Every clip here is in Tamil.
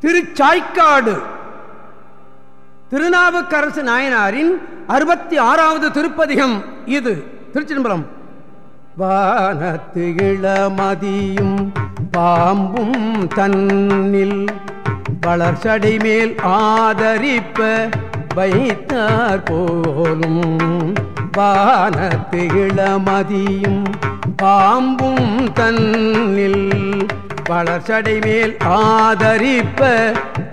திருச்சாய்க்காடு. திருநாவுக்கரசு நாயனாரின் அறுபத்தி ஆறாவது திருப்பதிகம் இது. திருச்சிதம்பரம். வானத்து இளமதியும் பாம்பும் தன்னில் வளர்ச்சடை மேல் ஆதரிப்ப வைத்தார் போலும். வானத்து இளமதியும் பாம்பும் தன்னில் வளர்ச்சடை மேல் ஆதரிப்ப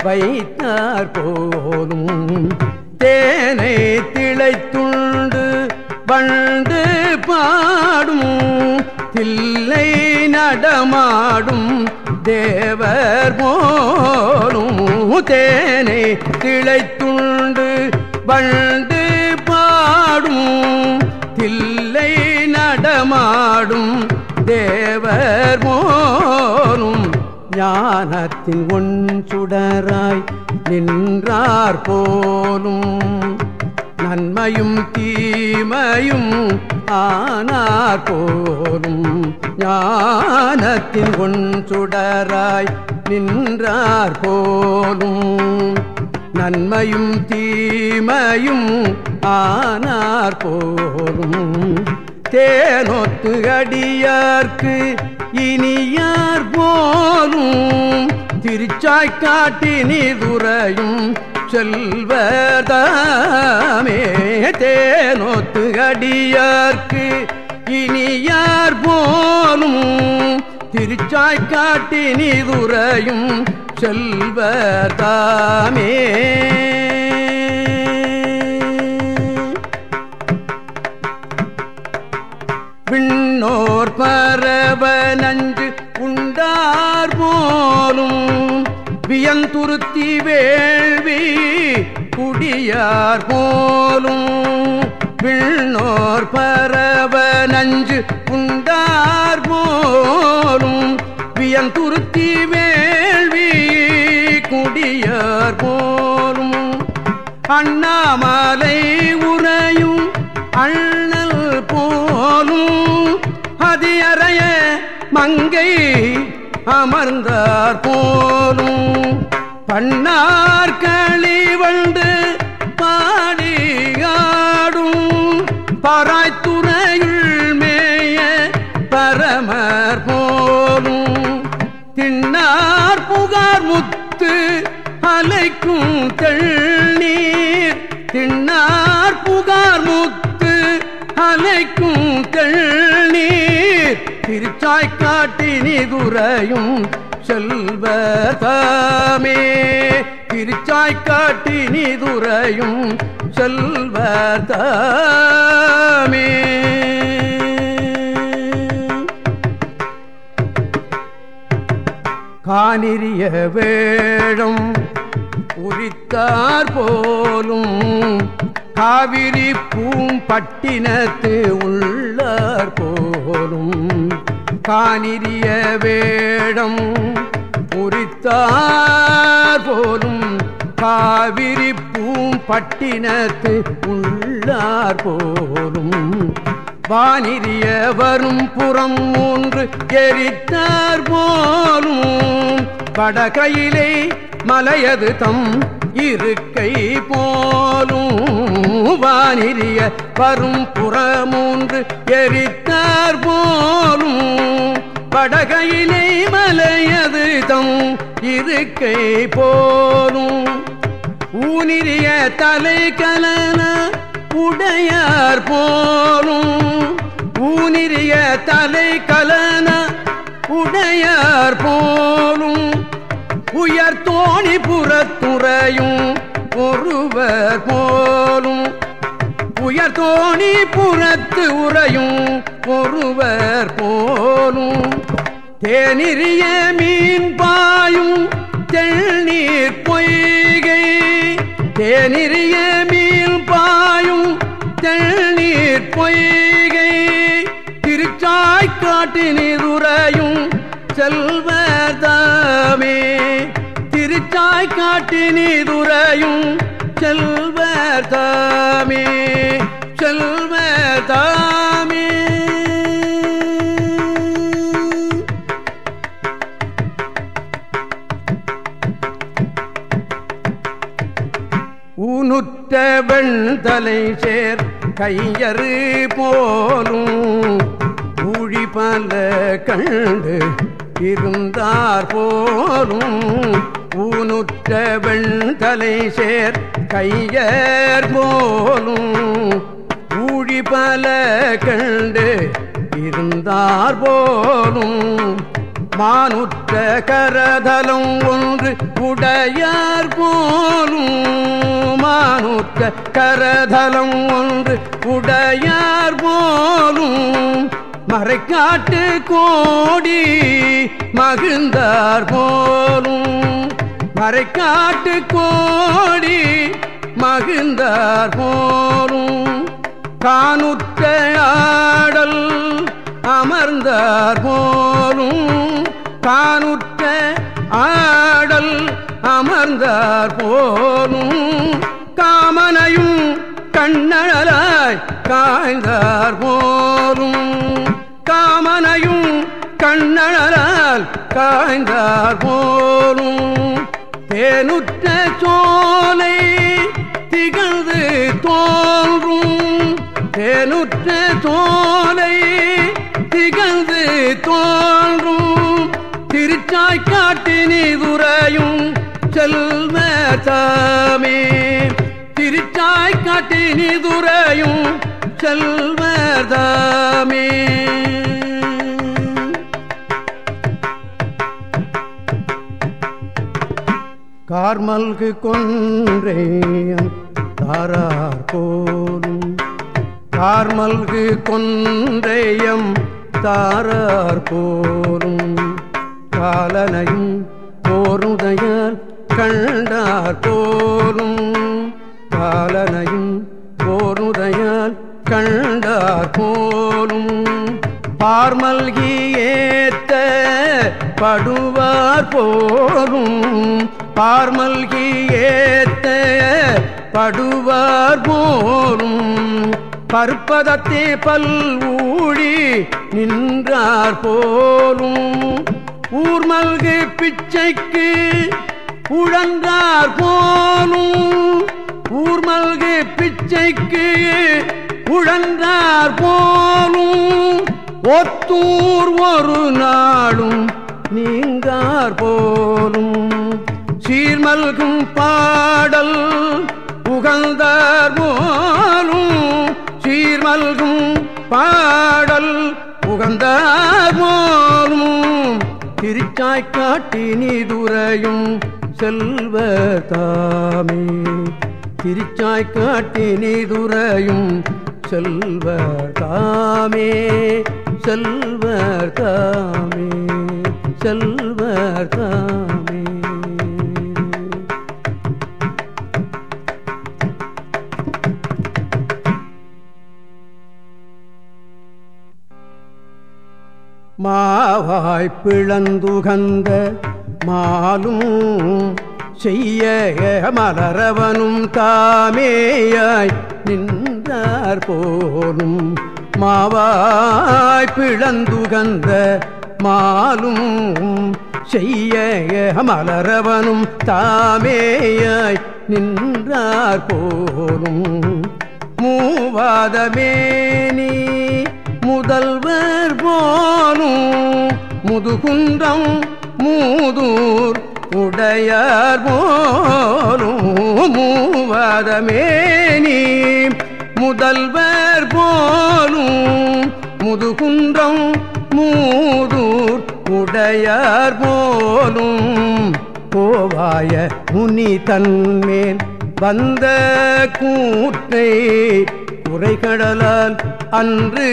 வைத்தார் போலும். தேனை திளைத்துண்டு வண்டு பாடும். தில்லை நடமாடும் தேவர் போலும். தேனை திளைத்துண்டு வண்டு பாடும். தில்லை நடமாடும் தேவர் மோ ஞானத்தின் ஒன் சுடராய் நின்றார் போலும். நன்மையும் தீமையும் ஆனார் போலும். ஞானத்தின் ஒன் சுடராய் நின்றார் போலும். நன்மையும் தீமையும் ஆனார் போலும். தேனொத்து அடியார்க்கு இனியார் போலும் திருச்சாய்க்காட்டி நீதுரையும் செல்வதாமே தேனோத்து அடியார்க்கு இனியார் போலும் திருச்சாய்க்காட்டி நீதுரையும் செல்வதாமே விண்ணோர் பரவ நஞ்சு உண்டார் போலும் வியந்துருத்தி வேள்வி குடியார் போலும் விண்ணோர் பரவ நஞ்சு உண்டார் போலும் வியந்துருத்தி வேள்வி குடியார் போலும். அண்ணாமலை உறையும் அண்ணல் போ போலும் அதியறைய மங்கை அமர்ந்தார் போலும். பண்ணார் களிவண்டு பாடியாடும் பராய்த்துறையுள் மேய பரமர் போலும். தின்னார் புகார் முத்து அலைக்கும் தெள்நீர். தின்னார் புகார் முத்து அலைக்கும் தெள்நீர் திருச்சாய்க்காட்டி குறையும் செல்வதாமே. திருச்சாய்க்காட்டி துறையும் செல்வதாமே. காணிரிய வேடம் உரித்தார் போலும் காவிரி பூம்பட்டினத்து உள்ளார் போலும். காணிரிய வேடம் உரித்தார் போலும். காவிரி பூம்பட்டினத்து உள்ளார் போலும். வானிரிய வரும் புறம் மூன்று எரித்தார் போலும். வடகையிலே மலையது தம் இருக்கை போலும் வானிரிய வரும் புறமூன்று எரித்தார் போலும். படகையிலே மலையது தம் இருக்கை போலும். ஊனிரிய தலை கலன உடையார் போலும். ஊனிரிய தலை கலன உடையார் போலும். உயர் தோணி புறத்துறையும் ஒருவர் போ உயர் தோணி புறத்து உறையும் ஒருவர் போலும். தேனிரிய மீன் பாயும் தெள்நீர் பொய்கை. தேனிரிய மீன் பாயும் தெள்நீர் பொய்கை. திருச்சாய்க்காட்டு நீருறையும் செல்வதாமே. செல்வர் தாமே செல்வர் தாமே. ஊனுற்ற வெண்தலை சேர் கையறு போலும் ஊழி பல கண்டு இருந்தார் போலும் ஊனுற்ற வெண்தலை சேர் கையர் போலும் ஊழி பல கண்டு இருந்தார் போலும் மானுற்ற கரதலம் ஒன்று உடையார் போலும் மானுற்ற கரதலம் ஒன்று உடையார் போலும் மறைக்காட்டு கோடி மகிழ்ந்தார் போலும் மறைக்காட்டு கோடி மகிழ்ந்தார் போரும் காணுற்ற ஆடல் அமர்ந்தார் போலும். காணுற்ற ஆடல் அமர்ந்தார் போலும். காமனையும் கண்ணழலாய் காய்ந்தார் போலும். காமனையும் கண்ணழலால் காய்ந்தார் போலும். தேனுற்ற சோலை திகழ்ந்து தோன்றும். தேனுற்ற சோலை திகழ்ந்து தோன்றும். திருச்சாய் காட்டினி துறையும் செல்வ சாமி. திருச்சாய் காட்டினி துறையும் செல்வ செல்வதாமே கார்மல்கு கொன்றேன் தாரார் போலும். கார்மல்கு கொன்றேயம் தாரார் போலும். காலனையும் போருதையால் கண்டார் போலும். காலனையும் போருதையால் கண்டார் போலும். பார்மல்கியே படுவார் போலும் பார்மல்கி ஏத்த படுவார் போலும் பற்பதத்தே பல் ஊழி நின்றார் போலும். ஊர்மல்கு பிச்சைக்கு உழன்றார் போலும். ஊர்மல்கு பிச்சைக்கு உழன்றார் போலும். ஒத்தூர் ஒரு நாளும் நீங்கார் போலும். சீர்மல்கும் பாடல் புகழ்ந்தார் போலும். சீர்மல்கும் பாடல் புகழ்ந்தார் போலும். திருச்சாய் காட்டி நீதுரையும் செல்வ தாமே. திருச்சாய் காட்டி நீதுரையும் செல்வர் தாமே. செல்வர் தாமே. செல்வர் தாமே. மாவாய் பிளந்துகந்த மாலும் செய்ய மலரவனும் தாமேயாய் நின்றார் போலும். மாவாய் பிளந்துகந்த மாலும் செய்ய மலரவனும் தாமேயாய் நின்றார் போலும். மூவாதமேனி முதல்வர் போலும். முதுகுன்றம் மூதூர் உடையார் போலும். மூவாதமேனி முதல்வர் போலும். முதுகுன்றம் மூது உடையார் போலும் கோவாய முனி தன்மேல் வந்த கூற்றை குறைகடலால் அன்று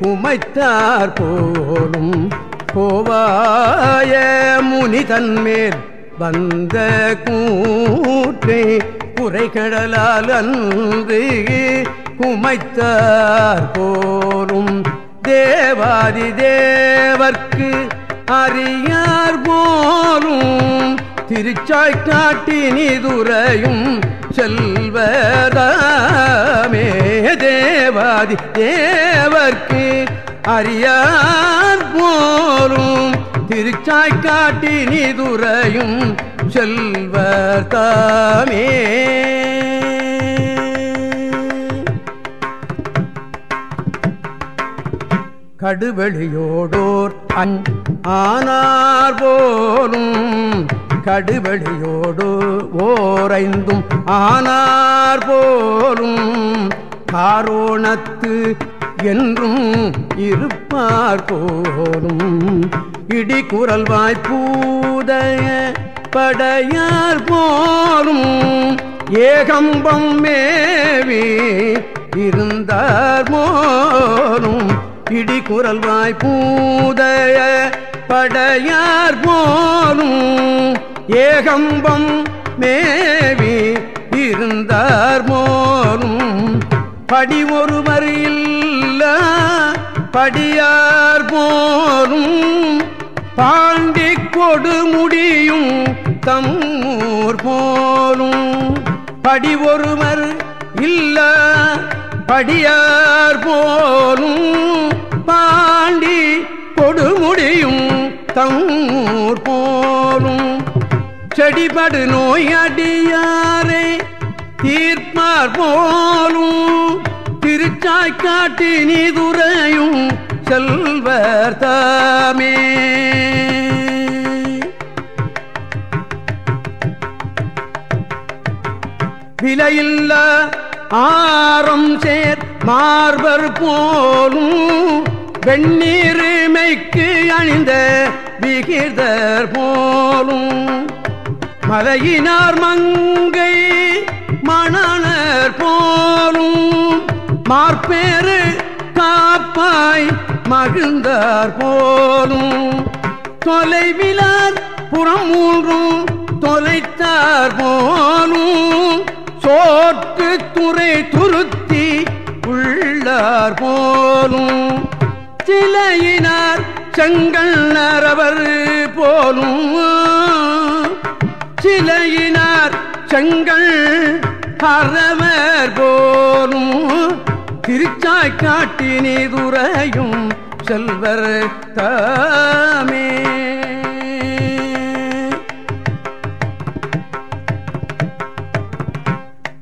குமைத்தார் போலும் கோவாய முனி தன்மேல் வந்த கூற்றை குறைகடலால் அன்று குமைத்தார் போலும் தேவாதி தேவர்க்கு அறியார் போலும் திருச்சாய் காட்டி நீதுரையும் செல்வதாமே. தேவாதி தேவர்க்கு அறியார் போலும் திருச்சாய் காட்டி நீதுரையும் செல்வதாமே. கடுவெளியோடோர் அன் ஆனார் போலும் கடுவெளியோடு ஓரைந்தும் ஆனார் போலும் காரோணத்து என்றும் இருப்பார் போலும். இடி வாய்ப்பூதய படையார் போலும் ஏகம்பம் மேவி இருந்தார் போலும் இடி குரல் வாய்ப்பூதய படையார் போலும் ஏகம்பம் மேவி இருந்தார் மோனும் படி ஒருவர் இல்ல படியார் போலும். பாண்டி கொடு முடியும் தம்மூர் போலும். படி ஒருவர் இல்லை படியார் போலும் பாண்டி கொடுமுடியும் தங்கூர் தம்மூர் போலும். செடிபடு நோய் அடியாரே தீர்ப்பார் போலும். திருச்சாய் காட்டி நீதுரையும் செல்வர் தாமே. விலையில்லா ஆரம் சேர் மார்பர் போலும் வெண்ணீருமைக்கு அணிந்த விகிதர் போலும். மலையினார் மங்கை மணனர் போலும். மார்பேறு காப்பாய் மகிழ்ந்தார் போலும். தொலைவிலார் புறம் மூன்றும் தொலைத்தார் போலும். சிலையினார் போலும். சிலையினார் செங்கல் நரவர் போலும். சிலையினார் செங்கல் அறவர் போலும். திருச்சாய் காட்டி நீதுரையும் செல்வர் தாமே.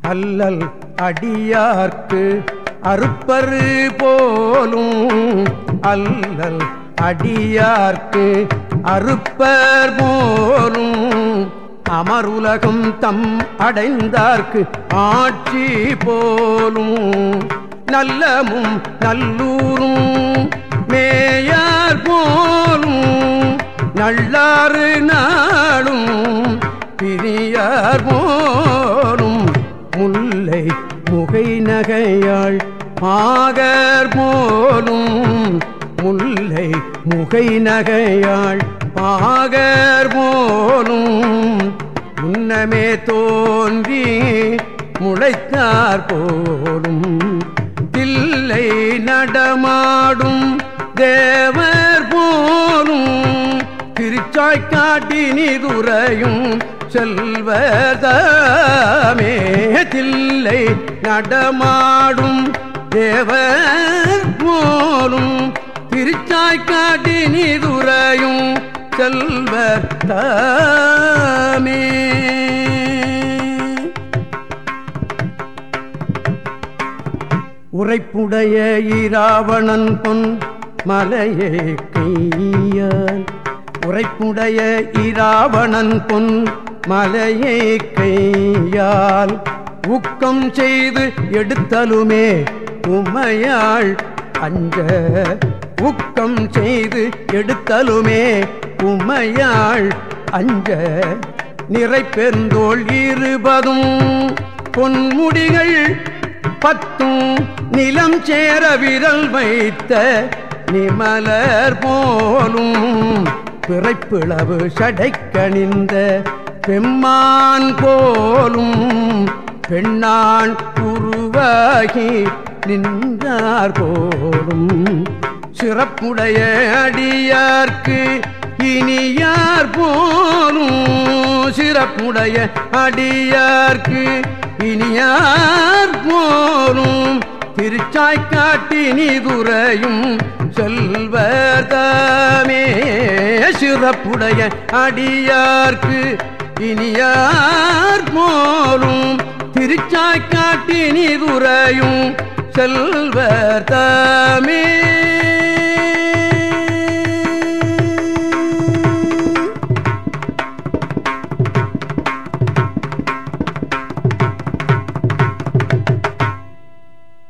அல்லல் அடியார்க்கு அறுப்பரு போலும் அல்லல் அடியார்க்கு அறுப்பர் போலும் அமருலகம் தம் அடைந்தார்க்கு ஆட்சி போலும் நல்லமும் நல்லூரும் மேயார் போலும் நல்லாறு நாடும் பிரியார் போலும் முல்லை முகை நகையாள் பாகர் போலும் முல்லை முகை நகையாள் பாகர் போலும் முன்னமே தோன்றி முளைத்தார் போலும் தில்லை நடமாடும் தேவர் போலும் திருச்சாய் காட்டி நீதுரையும் செல்வதாமே தில்லை நடமாடும் தேவர் போலும் திருச்சாய் காட்டி நீதுரையும் செல்வர் தாமே. உரைப்புடைய இராவணன் பொன் மலையே கையால். உரைப்புடைய இராவணன் பொன் மலையை கையால். ஊக்கம் செய்து எடுத்தலுமே உமையாள் அஞ்ச ஊக்கம் செய்து எடுத்தலுமே உமையாள் அஞ்ச நிறை பெருந்தோள் இருபதும் பொன்முடிகள் பத்தும் நிலம் சேர விரல் வைத்த நிமலர் போலும் பிறப்பிளவு சடைக்கணிந்த பெம்மான் போலும் பெண்ணான் உருவாகி நின்றார் போலும் சிறப்புடைய அடியார்க்கு இனியார் போலும் சிறப்புடைய அடியார்க்கு இனியார் போலும் திருச்சாய் காட்டி செல்வர் தாமே. சிறப்புடைய அடியார்க்கு இனியார் போலும் திருச்சாய் காட்டி செல்வர் தாமே.